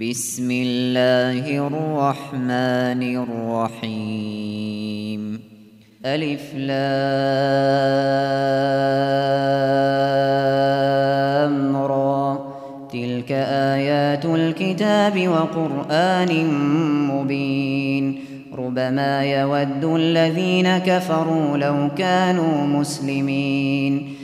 بسم اللہ الرحمن الرحیم ألف لام را. تلك آیات الكتاب وقرآن مبین ربما يود الذين كفروا لو كانوا مسلمين.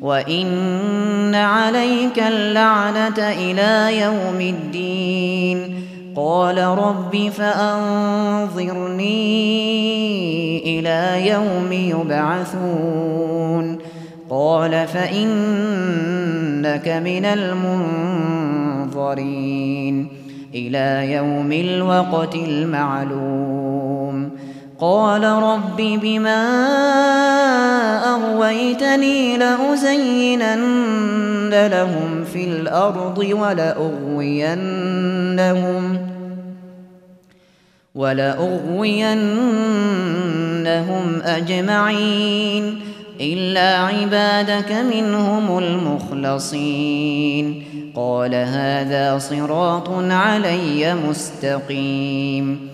وَإِنَّ عَلَيْكَ اللَّعْنَةَ إِلَى يَوْمِ الدِّينِ قال رب فأنظرني إلى يوم يبعثون قال فإنك من المنظرين إلى يوم الوقت المعلوم قال رب بما أغويتني لأزينن لهم في الأرض ولأغوينهم ولأغوينهم أجمعين إلا عبادك منهم المخلصين قال هذا صراط علي مستقيم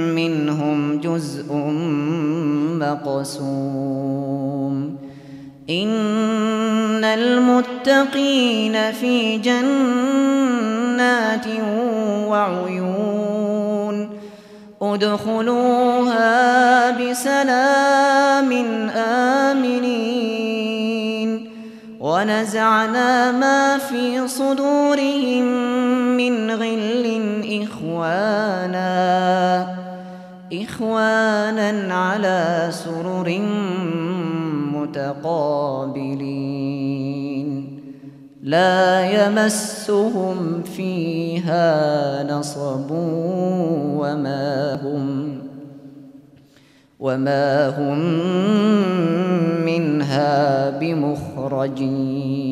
جزء مقسوم. إن المتقين في جنات وعيون. أدخلوها بسلام آمنين. ونزعنا ما في صدورهم من غل إخوان. إخوانا على سرر متقابلين. لا يمسهم فيها نصب وما هم وما هم منها بمخرجين.